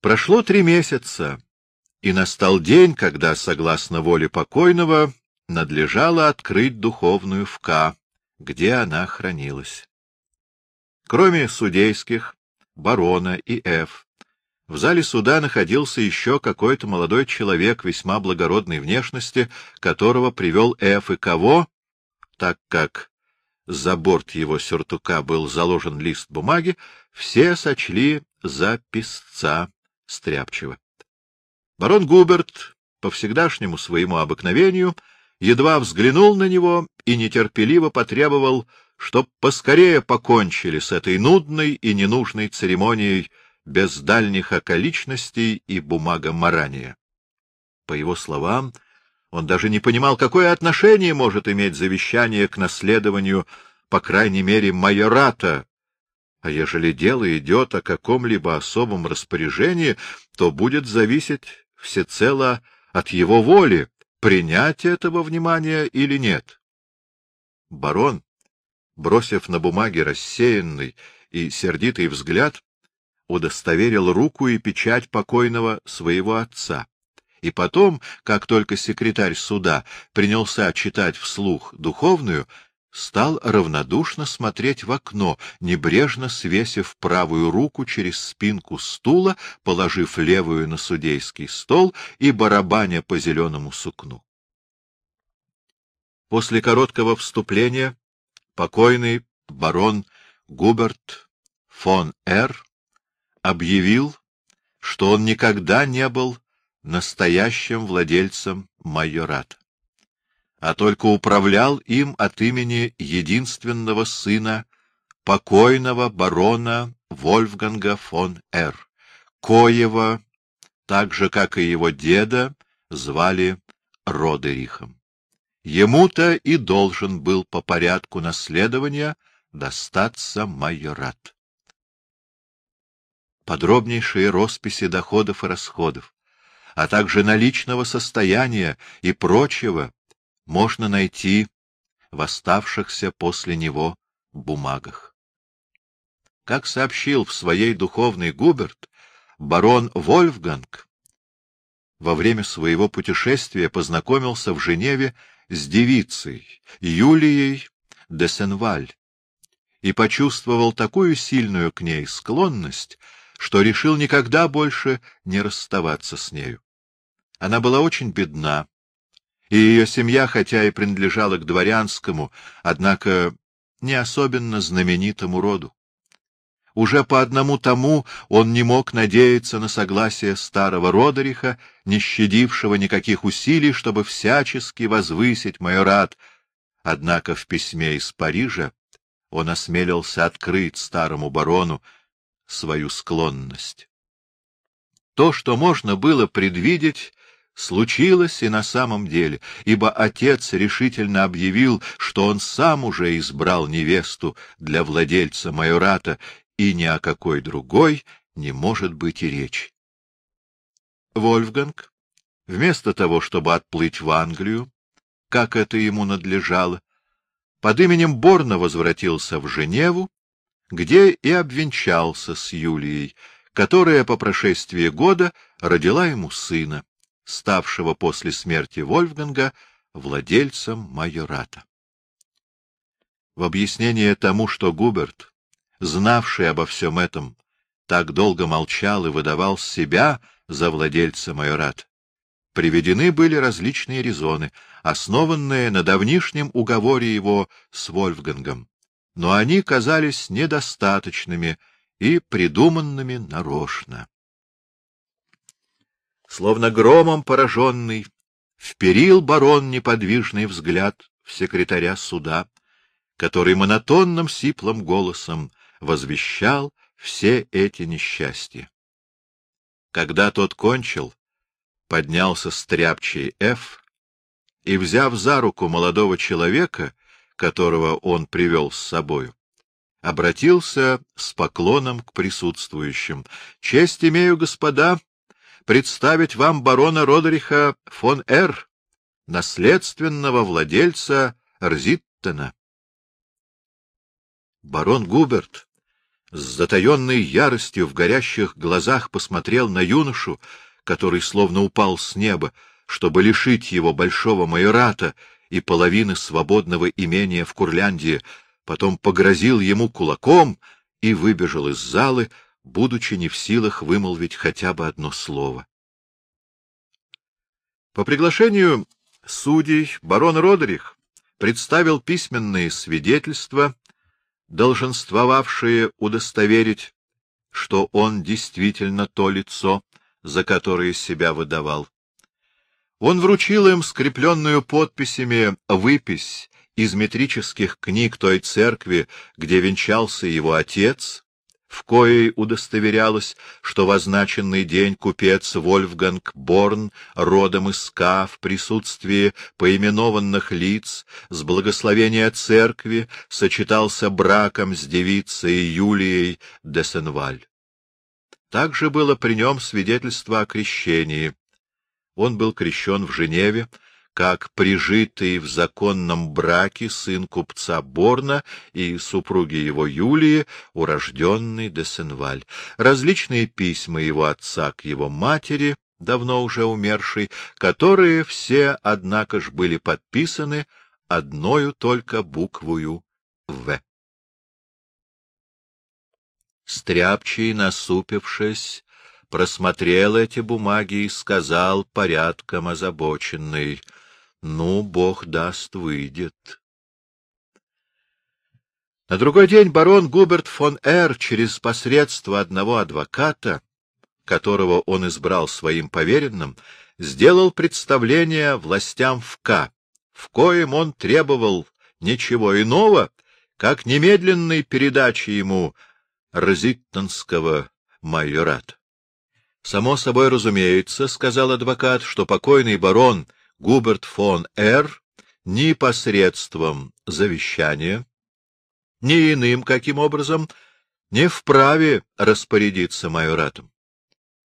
Прошло три месяца, и настал день, когда, согласно воле покойного, надлежало открыть духовную в К, где она хранилась. Кроме судейских, барона и Ф, в зале суда находился еще какой-то молодой человек весьма благородной внешности, которого привел Ф и кого, так как за борт его сюртука был заложен лист бумаги, все сочли за писца стряпчего. Барон Губерт, по всегдашнему своему обыкновению, едва взглянул на него и нетерпеливо потребовал, чтоб поскорее покончили с этой нудной и ненужной церемонией без дальних околичностей и бумагоморания. По его словам, он даже не понимал, какое отношение может иметь завещание к наследованию, по крайней мере, майората, а ежели дело идет о каком-либо особом распоряжении, то будет зависеть всецело от его воли, принять этого внимания или нет. Барон, бросив на бумаге рассеянный и сердитый взгляд, удостоверил руку и печать покойного своего отца. И потом, как только секретарь суда принялся читать вслух духовную, стал равнодушно смотреть в окно, небрежно свесив правую руку через спинку стула, положив левую на судейский стол и барабаня по зеленому сукну. После короткого вступления покойный барон Губерт фон Р объявил, что он никогда не был настоящим владельцем майората, а только управлял им от имени единственного сына покойного барона Вольфганга фон Р., коего, так же, как и его деда, звали Родерихом. Ему-то и должен был по порядку наследования достаться майорат подробнейшие росписи доходов и расходов, а также наличного состояния и прочего можно найти в оставшихся после него бумагах. Как сообщил в своей духовной Губерт, барон Вольфганг во время своего путешествия познакомился в Женеве с девицей Юлией де Сенваль и почувствовал такую сильную к ней склонность, что решил никогда больше не расставаться с нею. Она была очень бедна, и ее семья, хотя и принадлежала к дворянскому, однако не особенно знаменитому роду. Уже по одному тому он не мог надеяться на согласие старого Родериха, не щадившего никаких усилий, чтобы всячески возвысить майорат. Однако в письме из Парижа он осмелился открыть старому барону, свою склонность. То, что можно было предвидеть, случилось и на самом деле, ибо отец решительно объявил, что он сам уже избрал невесту для владельца майората, и ни о какой другой не может быть и речи. Вольфганг, вместо того, чтобы отплыть в Англию, как это ему надлежало, под именем Борна возвратился в Женеву где и обвенчался с Юлией, которая по прошествии года родила ему сына, ставшего после смерти Вольфганга владельцем майората. В объяснение тому, что Губерт, знавший обо всем этом, так долго молчал и выдавал себя за владельца майората, приведены были различные резоны, основанные на давнишнем уговоре его с Вольфгангом но они казались недостаточными и придуманными нарочно. Словно громом пораженный, вперил барон неподвижный взгляд в секретаря суда, который монотонным сиплым голосом возвещал все эти несчастья. Когда тот кончил, поднялся стряпчий Ф и, взяв за руку молодого человека, которого он привел с собою, обратился с поклоном к присутствующим. — Честь имею, господа, представить вам барона Родериха фон Р., наследственного владельца Рзиттена. Барон Губерт, с затаенной яростью в горящих глазах посмотрел на юношу, который словно упал с неба, чтобы лишить его большого майората и половины свободного имения в Курляндии, потом погрозил ему кулаком и выбежал из залы, будучи не в силах вымолвить хотя бы одно слово. По приглашению судей барон Родерих представил письменные свидетельства, долженствовавшие удостоверить, что он действительно то лицо, за которое себя выдавал. Он вручил им скрепленную подписями выпись из метрических книг той церкви, где венчался его отец, в коей удостоверялось, что в означенный день купец Вольфганг Борн, родом из Ска, в присутствии поименованных лиц, с благословения церкви, сочетался браком с девицей Юлией де Сенваль. Также было при нем свидетельство о крещении. Он был крещен в Женеве, как прижитый в законном браке сын купца Борна и супруги его Юлии, урожденный де Сенваль. Различные письма его отца к его матери, давно уже умершей, которые все, однако ж, были подписаны одною только буквою «В». Стряпчий, насупившись, просмотрел эти бумаги и сказал порядком озабоченный — ну, бог даст, выйдет. На другой день барон Губерт фон Эр через посредство одного адвоката, которого он избрал своим поверенным, сделал представление властям в К, в коем он требовал ничего иного, как немедленной передачи ему Розиттонского майората. — Само собой разумеется, — сказал адвокат, — что покойный барон Губерт фон Р. ни посредством завещания, ни иным каким образом не вправе распорядиться майоратом.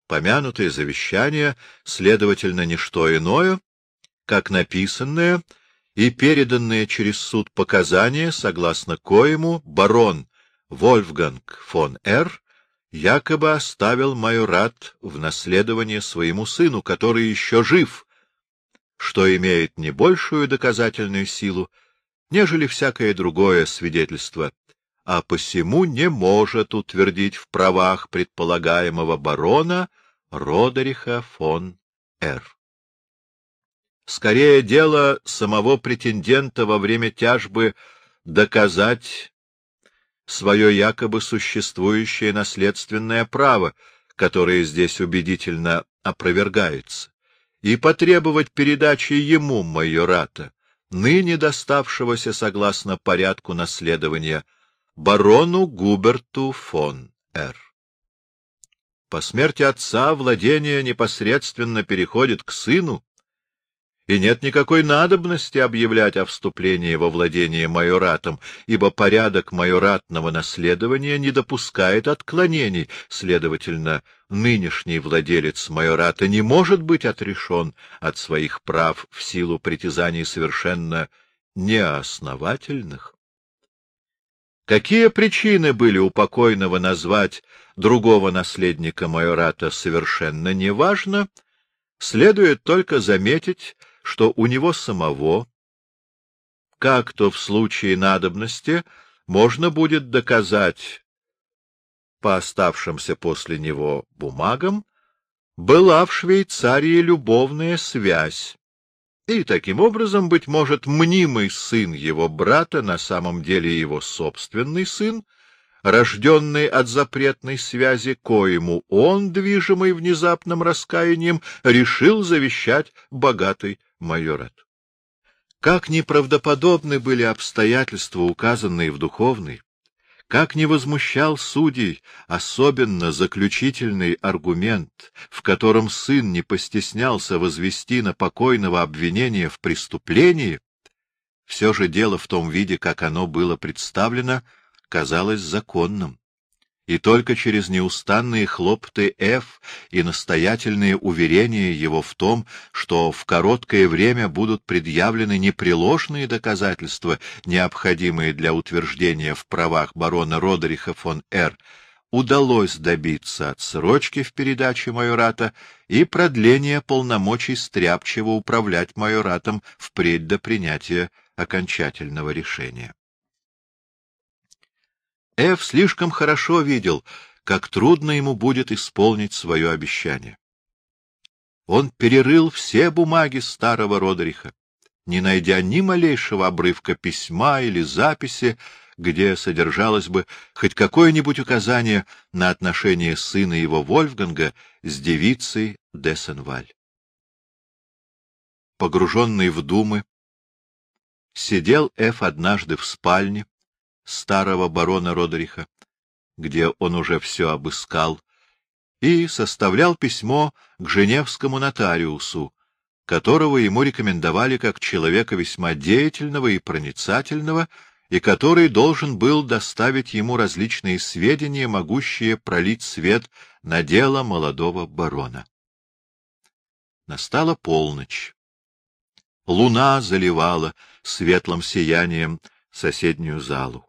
Помянутое завещание, следовательно, не что иное, как написанное и переданное через суд показания, согласно коему барон Вольфганг фон Р. якобы оставил майорат в наследование своему сыну, который еще жив, что имеет не большую доказательную силу, нежели всякое другое свидетельство, а посему не может утвердить в правах предполагаемого барона Родериха фон Р. Скорее дело самого претендента во время тяжбы доказать свое якобы существующее наследственное право, которое здесь убедительно опровергается и потребовать передачи ему майората, ныне доставшегося согласно порядку наследования барону Губерту фон Р. По смерти отца владение непосредственно переходит к сыну, и нет никакой надобности объявлять о вступлении во владение майоратом, ибо порядок майоратного наследования не допускает отклонений, следовательно, нынешний владелец майората не может быть отрешен от своих прав в силу притязаний совершенно неосновательных. Какие причины были у покойного назвать другого наследника майората совершенно неважно, следует только заметить, что у него самого, как то в случае надобности, можно будет доказать по оставшимся после него бумагам, была в Швейцарии любовная связь, и таким образом, быть может, мнимый сын его брата, на самом деле его собственный сын, рожденный от запретной связи, коему он, движимый внезапным раскаянием, решил завещать богатый майорат. Как неправдоподобны были обстоятельства, указанные в духовной, как не возмущал судей, особенно заключительный аргумент, в котором сын не постеснялся возвести на покойного обвинение в преступлении, все же дело в том виде, как оно было представлено, казалось законным. И только через неустанные хлопоты Ф и настоятельные уверения его в том, что в короткое время будут предъявлены непреложные доказательства, необходимые для утверждения в правах барона Родериха фон Р., удалось добиться отсрочки в передаче майората и продления полномочий Стряпчего управлять майоратом впредь до принятия окончательного решения. Эв слишком хорошо видел, как трудно ему будет исполнить свое обещание. Он перерыл все бумаги старого Родериха, не найдя ни малейшего обрывка письма или записи, где содержалось бы хоть какое-нибудь указание на отношение сына его Вольфганга с девицей Дессенваль. Погруженный в думы, сидел Эф однажды в спальне, старого барона Родериха, где он уже все обыскал, и составлял письмо к женевскому нотариусу, которого ему рекомендовали как человека весьма деятельного и проницательного, и который должен был доставить ему различные сведения, могущие пролить свет на дело молодого барона. Настала полночь. Луна заливала светлым сиянием соседнюю залу.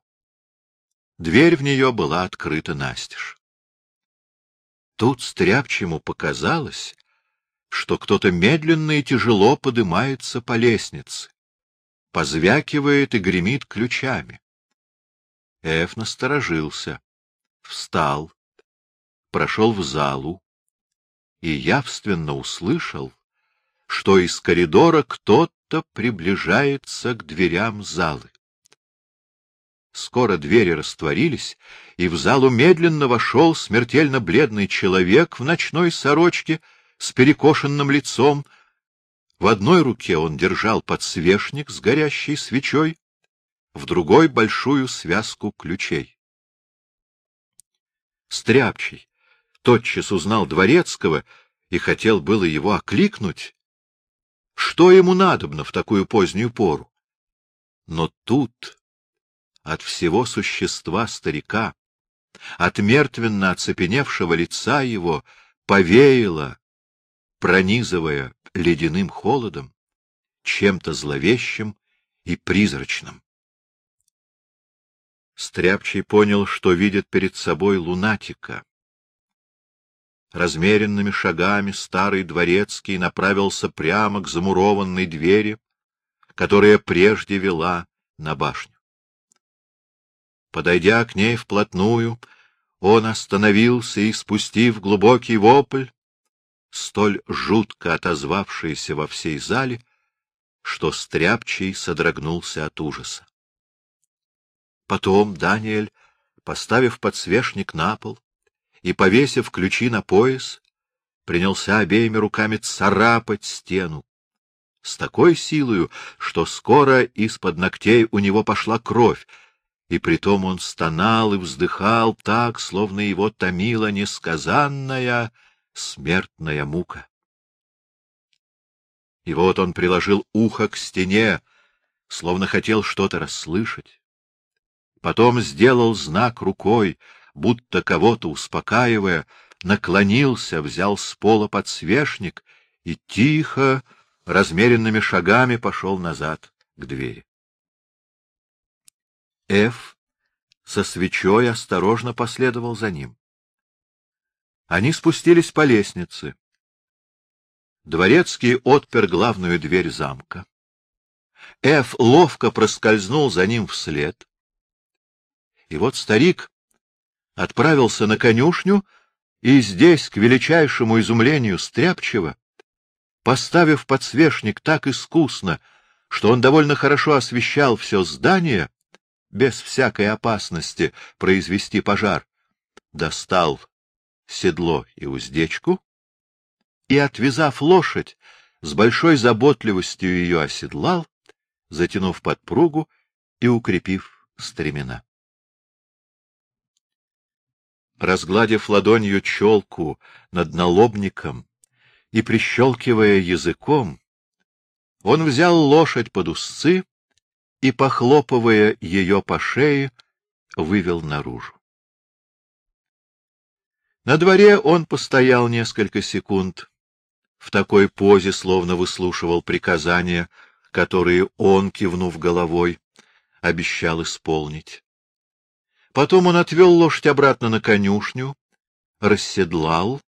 Дверь в нее была открыта настежь. Тут стряпчему показалось, что кто-то медленно и тяжело поднимается по лестнице, позвякивает и гремит ключами. Эф насторожился, встал, прошел в залу и явственно услышал, что из коридора кто-то приближается к дверям залы. Скоро двери растворились, и в залу медленно вошел смертельно бледный человек в ночной сорочке с перекошенным лицом. В одной руке он держал подсвечник с горящей свечой, в другой — большую связку ключей. Стряпчий тотчас узнал Дворецкого и хотел было его окликнуть. Что ему надобно в такую позднюю пору? Но тут от всего существа старика, от мертвенно оцепеневшего лица его, повеяло, пронизывая ледяным холодом, чем-то зловещим и призрачным. Стряпчий понял, что видит перед собой лунатика. Размеренными шагами старый дворецкий направился прямо к замурованной двери, которая прежде вела на башню. Подойдя к ней вплотную, он остановился и, спустив глубокий вопль, столь жутко отозвавшийся во всей зале, что Стряпчий содрогнулся от ужаса. Потом Даниэль, поставив подсвечник на пол и повесив ключи на пояс, принялся обеими руками царапать стену с такой силою, что скоро из-под ногтей у него пошла кровь, и притом он стонал и вздыхал так, словно его томила несказанная смертная мука. И вот он приложил ухо к стене, словно хотел что-то расслышать. Потом сделал знак рукой, будто кого-то успокаивая, наклонился, взял с пола подсвечник и тихо, размеренными шагами пошел назад к двери. Ф со свечой осторожно последовал за ним. Они спустились по лестнице. Дворецкий отпер главную дверь замка. Ф ловко проскользнул за ним вслед. И вот старик отправился на конюшню, и здесь, к величайшему изумлению Стряпчева, поставив подсвечник так искусно, что он довольно хорошо освещал все здание, без всякой опасности произвести пожар, достал седло и уздечку и, отвязав лошадь, с большой заботливостью ее оседлал, затянув подпругу и укрепив стремена. Разгладив ладонью челку над налобником и прищелкивая языком, он взял лошадь под узцы и, похлопывая ее по шее, вывел наружу. На дворе он постоял несколько секунд, в такой позе, словно выслушивал приказания, которые он, кивнув головой, обещал исполнить. Потом он отвел лошадь обратно на конюшню, расседлал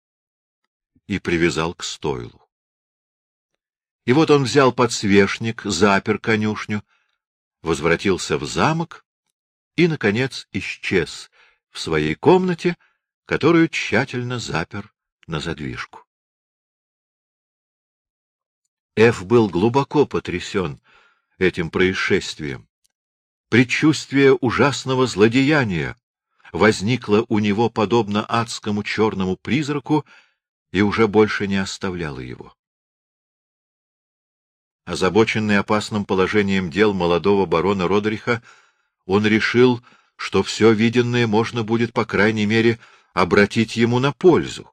и привязал к стойлу. И вот он взял подсвечник, запер конюшню, возвратился в замок и, наконец, исчез в своей комнате, которую тщательно запер на задвижку. Эф был глубоко потрясен этим происшествием. Предчувствие ужасного злодеяния возникло у него подобно адскому черному призраку и уже больше не оставляло его. Озабоченный опасным положением дел молодого барона Родериха, он решил, что все виденное можно будет, по крайней мере, обратить ему на пользу.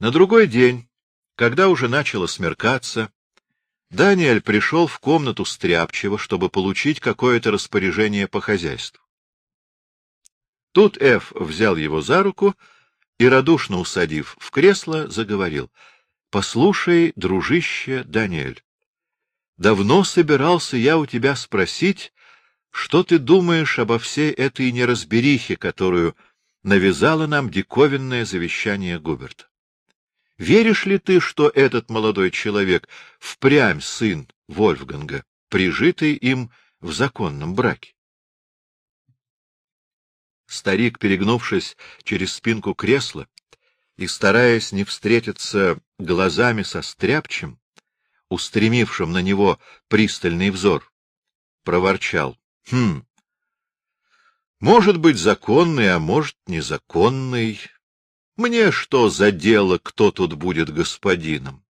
На другой день когда уже начало смеркаться, Даниэль пришел в комнату Стряпчего, чтобы получить какое-то распоряжение по хозяйству. Тут Эф взял его за руку и, радушно усадив в кресло, заговорил. — Послушай, дружище Даниэль, давно собирался я у тебя спросить, что ты думаешь обо всей этой неразберихе, которую навязало нам диковинное завещание Губерта. Веришь ли ты, что этот молодой человек впрямь сын Вольфганга, прижитый им в законном браке? Старик, перегнувшись через спинку кресла и стараясь не встретиться глазами со стряпчем, устремившим на него пристальный взор, проворчал. — Хм, может быть, законный, а может, незаконный. Мне что за дело, кто тут будет господином?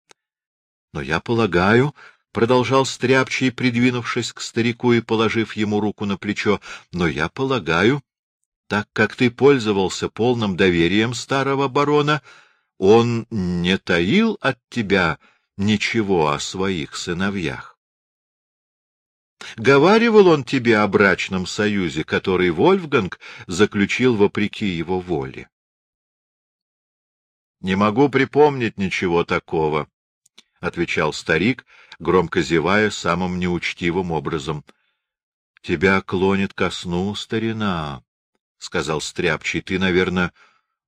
Но я полагаю, — продолжал Стряпчий, придвинувшись к старику и положив ему руку на плечо, — но я полагаю, так как ты пользовался полным доверием старого барона, он не таил от тебя ничего о своих сыновьях. Говаривал он тебе о брачном союзе, который Вольфганг заключил вопреки его воле. — Не могу припомнить ничего такого, — отвечал старик, громко зевая самым неучтивым образом. — Тебя клонит ко сну, старина, — сказал Стряпчий. — Ты, наверное,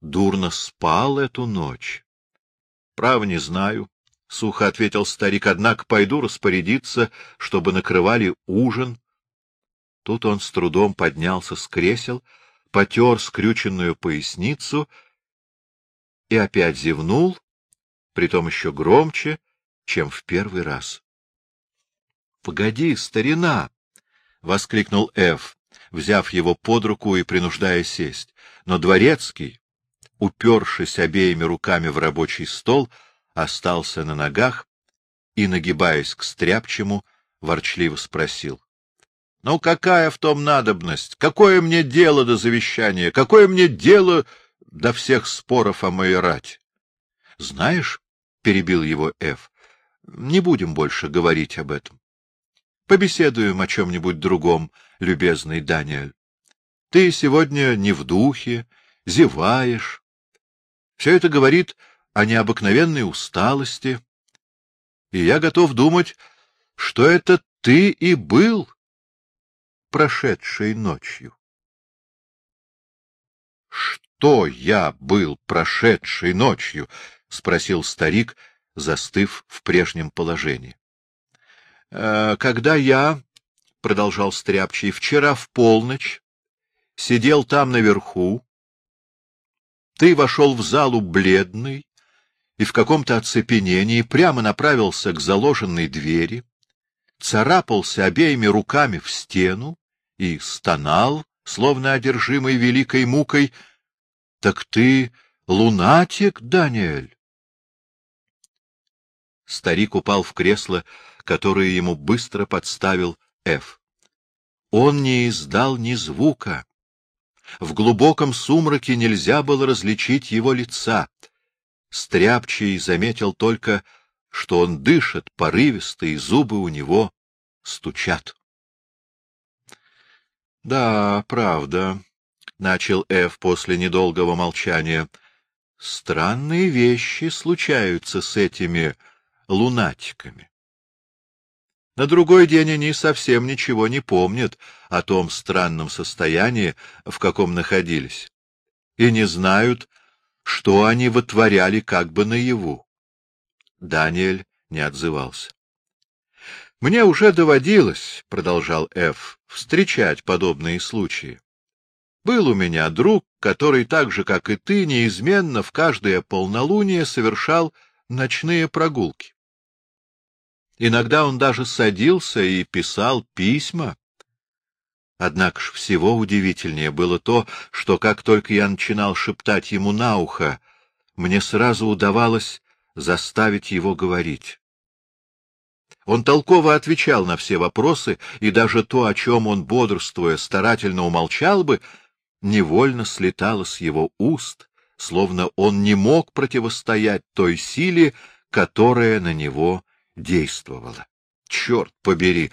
дурно спал эту ночь. — Право не знаю, — сухо ответил старик, — однако пойду распорядиться, чтобы накрывали ужин. Тут он с трудом поднялся с кресел, потер скрюченную поясницу — и опять зевнул, притом еще громче, чем в первый раз. — Погоди, старина! — воскликнул Эф, взяв его под руку и принуждая сесть. Но дворецкий, упершись обеими руками в рабочий стол, остался на ногах и, нагибаясь к стряпчему, ворчливо спросил. — Ну, какая в том надобность? Какое мне дело до завещания? Какое мне дело до всех споров о моей рать. — Знаешь, — перебил его Эф, — не будем больше говорить об этом. Побеседуем о чем-нибудь другом, любезный Даниэль. Ты сегодня не в духе, зеваешь. Все это говорит о необыкновенной усталости. И я готов думать, что это ты и был прошедшей ночью что я был прошедшей ночью? — спросил старик, застыв в прежнем положении. «Э, — Когда я, — продолжал Стряпчий, — вчера в полночь сидел там наверху, ты вошел в залу бледный и в каком-то оцепенении прямо направился к заложенной двери, царапался обеими руками в стену и стонал, словно одержимый великой мукой, — так ты лунатик, Даниэль? Старик упал в кресло, которое ему быстро подставил Эф. Он не издал ни звука. В глубоком сумраке нельзя было различить его лица. Стряпчий заметил только, что он дышит порывисто, и зубы у него стучат. — Да, правда, начал Эв после недолгого молчания, — странные вещи случаются с этими лунатиками. На другой день они совсем ничего не помнят о том странном состоянии, в каком находились, и не знают, что они вытворяли как бы наяву. Даниэль не отзывался. — Мне уже доводилось, — продолжал Ф, — встречать подобные случаи. Был у меня друг, который так же, как и ты, неизменно в каждое полнолуние совершал ночные прогулки. Иногда он даже садился и писал письма. Однако ж всего удивительнее было то, что как только я начинал шептать ему на ухо, мне сразу удавалось заставить его говорить. Он толково отвечал на все вопросы, и даже то, о чем он, бодрствуя, старательно умолчал бы, невольно слетало с его уст, словно он не мог противостоять той силе, которая на него действовала. Черт побери!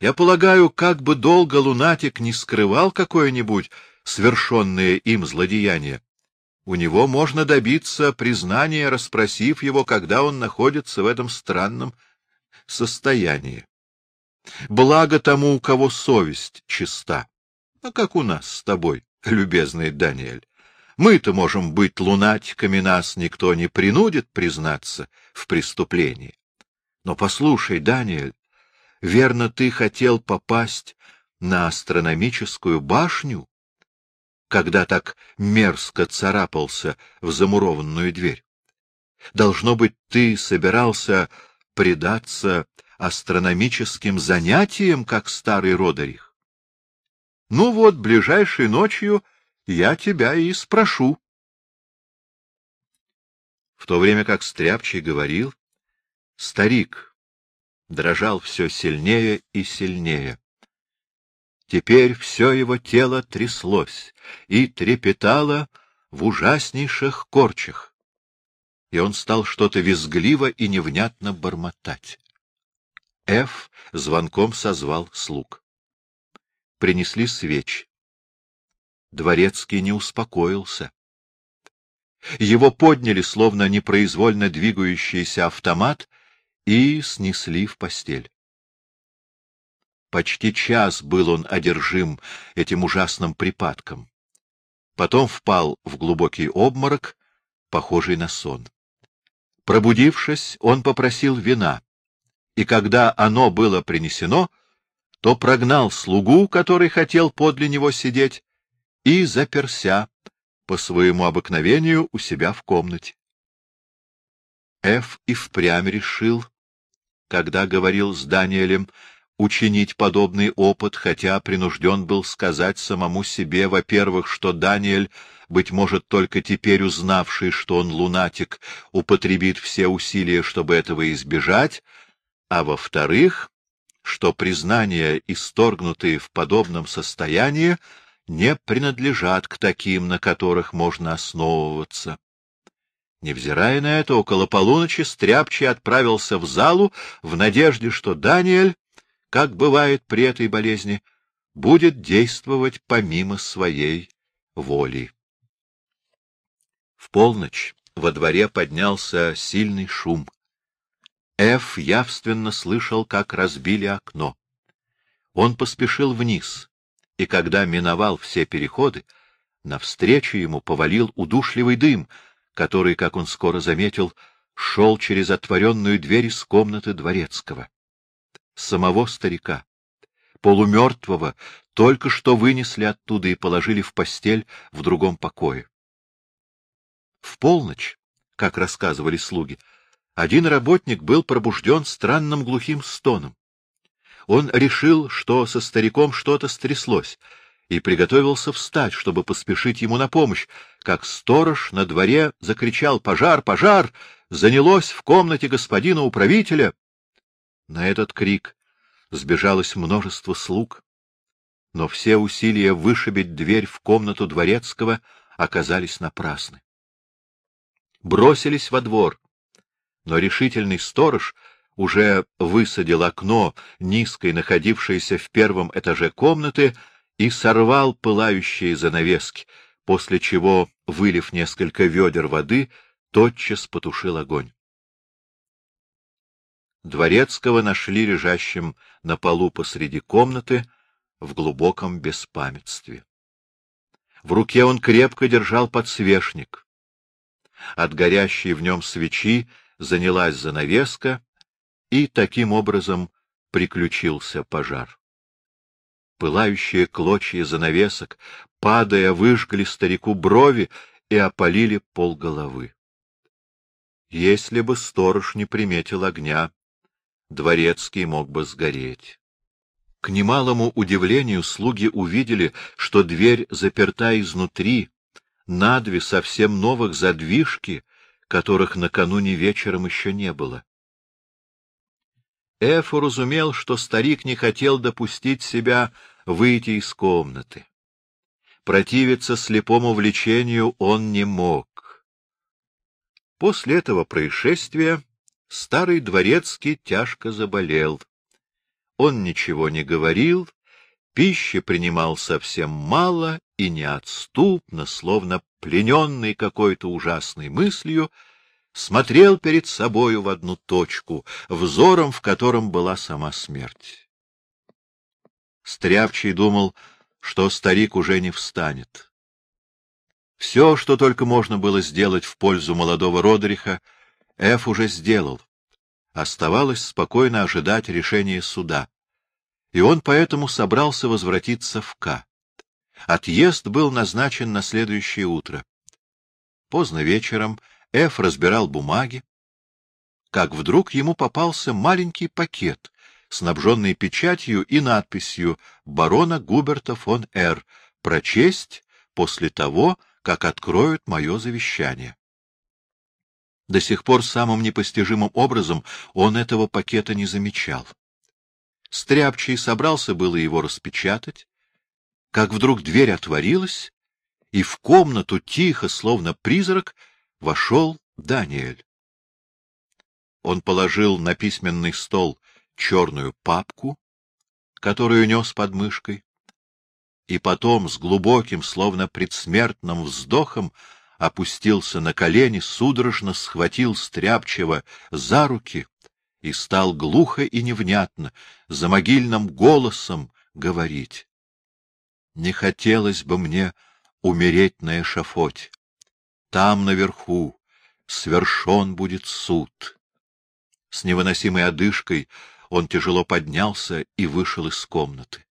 Я полагаю, как бы долго лунатик не скрывал какое-нибудь свершенное им злодеяние, у него можно добиться признания, расспросив его, когда он находится в этом странном состоянии. Благо тому, у кого совесть чиста. А как у нас с тобой, любезный Даниэль. Мы-то можем быть лунатиками, нас никто не принудит признаться в преступлении. Но послушай, Даниэль, верно, ты хотел попасть на астрономическую башню, когда так мерзко царапался в замурованную дверь? Должно быть, ты собирался предаться астрономическим занятиям, как старый Родерих? Ну вот, ближайшей ночью я тебя и спрошу. В то время как Стряпчий говорил, Старик дрожал все сильнее и сильнее. Теперь все его тело тряслось и трепетало в ужаснейших корчах, и он стал что-то визгливо и невнятно бормотать. Ф звонком созвал слуг. Принесли свеч. Дворецкий не успокоился. Его подняли, словно непроизвольно двигающийся автомат, и снесли в постель. Почти час был он одержим этим ужасным припадком. Потом впал в глубокий обморок, похожий на сон. Пробудившись, он попросил вина, и когда оно было принесено, то прогнал слугу, который хотел подле него сидеть, и заперся по своему обыкновению у себя в комнате. Эф и впрямь решил, когда говорил с Даниэлем, учинить подобный опыт, хотя принужден был сказать самому себе, во-первых, что Даниэль, быть может, только теперь узнавший, что он лунатик, употребит все усилия, чтобы этого избежать, а во-вторых, что признания, исторгнутые в подобном состоянии, не принадлежат к таким, на которых можно основываться. Невзирая на это, около полуночи Стряпчий отправился в залу в надежде, что Даниэль, как бывает при этой болезни, будет действовать помимо своей воли. В полночь во дворе поднялся сильный шум. Эф явственно слышал, как разбили окно. Он поспешил вниз, и когда миновал все переходы, навстречу ему повалил удушливый дым — который, как он скоро заметил, шел через отворенную дверь из комнаты дворецкого. Самого старика, полумертвого, только что вынесли оттуда и положили в постель в другом покое. В полночь, как рассказывали слуги, один работник был пробужден странным глухим стоном. Он решил, что со стариком что-то стряслось, и приготовился встать, чтобы поспешить ему на помощь, как сторож на дворе закричал «Пожар! Пожар!» занялось в комнате господина управителя. На этот крик сбежалось множество слуг, но все усилия вышибить дверь в комнату дворецкого оказались напрасны. Бросились во двор, но решительный сторож уже высадил окно низкой, находившейся в первом этаже комнаты, и сорвал пылающие занавески, после чего, вылив несколько ведер воды, тотчас потушил огонь. Дворецкого нашли лежащим на полу посреди комнаты в глубоком беспамятстве. В руке он крепко держал подсвечник. От горящей в нем свечи занялась занавеска, и таким образом приключился пожар. Пылающие клочья занавесок, падая, выжгли старику брови и опалили полголовы. Если бы сторож не приметил огня, дворецкий мог бы сгореть. К немалому удивлению слуги увидели, что дверь заперта изнутри, на две совсем новых задвижки, которых накануне вечером еще не было. Эф уразумел, что старик не хотел допустить себя выйти из комнаты. Противиться слепому влечению он не мог. После этого происшествия старый дворецкий тяжко заболел. Он ничего не говорил, пищи принимал совсем мало и неотступно, словно плененный какой-то ужасной мыслью, смотрел перед собою в одну точку, взором в котором была сама смерть. Стряпчий думал, что старик уже не встанет. Все, что только можно было сделать в пользу молодого Родериха, Эф уже сделал. Оставалось спокойно ожидать решения суда. И он поэтому собрался возвратиться в К. Отъезд был назначен на следующее утро. Поздно вечером Эф разбирал бумаги, как вдруг ему попался маленький пакет, снабженный печатью и надписью «Барона Губерта фон Р. Прочесть после того, как откроют мое завещание». До сих пор самым непостижимым образом он этого пакета не замечал. Стряпчий собрался было его распечатать, как вдруг дверь отворилась, и в комнату тихо, словно призрак, вошел Даниэль. Он положил на письменный стол черную папку, которую нес под мышкой, и потом с глубоким, словно предсмертным вздохом опустился на колени, судорожно схватил Стряпчего за руки и стал глухо и невнятно, за могильным голосом говорить. Не хотелось бы мне умереть на эшафоте. Там, наверху, свершен будет суд. С невыносимой одышкой он тяжело поднялся и вышел из комнаты.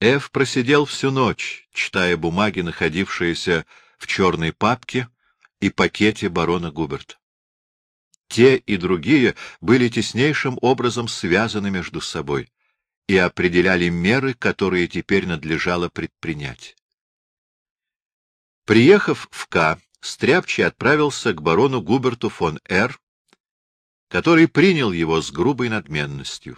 Эф просидел всю ночь, читая бумаги, находившиеся в черной папке и пакете барона Губерта. Те и другие были теснейшим образом связаны между собой и определяли меры, которые теперь надлежало предпринять. Приехав в К, Стряпчий отправился к барону Губерту фон Р., который принял его с грубой надменностью.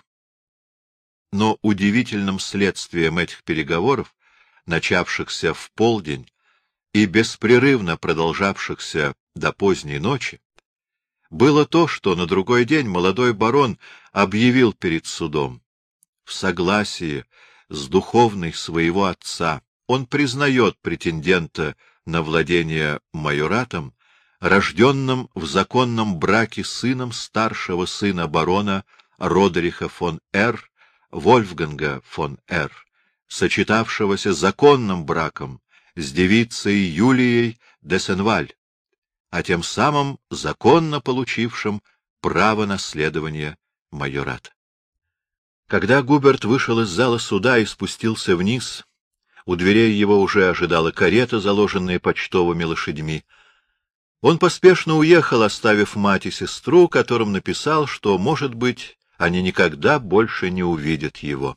Но удивительным следствием этих переговоров, начавшихся в полдень и беспрерывно продолжавшихся до поздней ночи, было то, что на другой день молодой барон объявил перед судом, в согласии с духовной своего отца он признает претендента на владение майоратом, рожденным в законном браке сыном старшего сына барона Родериха фон Р. Вольфганга фон Р., сочетавшегося законным браком с девицей Юлией де Сенваль, а тем самым законно получившим право наследования майората. Когда Губерт вышел из зала суда и спустился вниз, у дверей его уже ожидала карета, заложенная почтовыми лошадьми. Он поспешно уехал, оставив мать и сестру, которым написал, что, может быть, они никогда больше не увидят его.